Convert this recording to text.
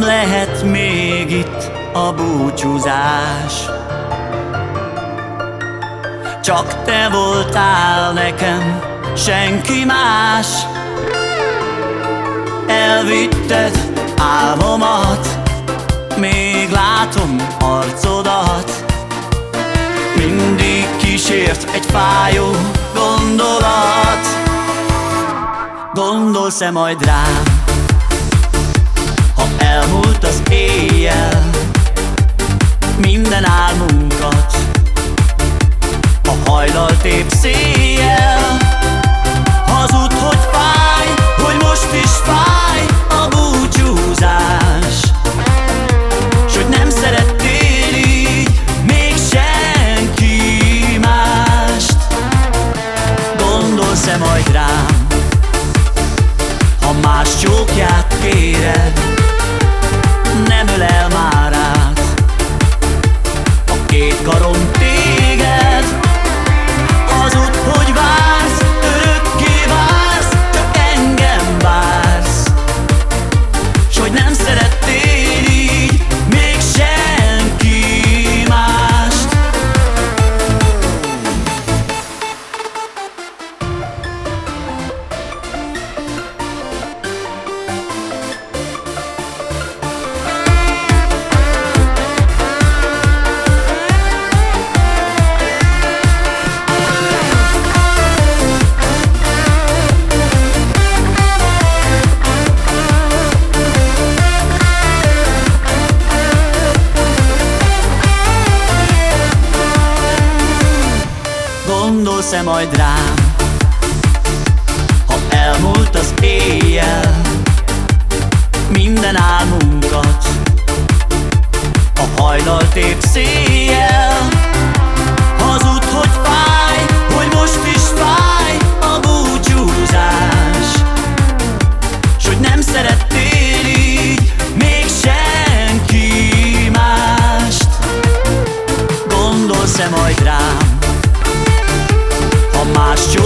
lehet még itt a búcsúzás. Csak te voltál nekem, senki más. Elvitted álmomat Még látom arcodat. Mindig kísért egy fájó gondolat. Gondolsz-e majd rám elmúlt az éjjel. Minden álmunkat A hajlal tép széjjel. Hazud, hogy fáj, hogy most is fáj A búcsúzás. S hogy nem szerettél így Még senki mást. Gondolsz-e majd rám ha más csókját kéred A két Gondolsz-e majd rám? Ha elmúlt az éjjel Minden álmunkat A hajlal tép széjjel. Hazud, hogy fáj Hogy most is fáj A búcsúzás. S hogy nem szerettél így Még senki mást. Gondolsz-e majd rám ha más csókját kéred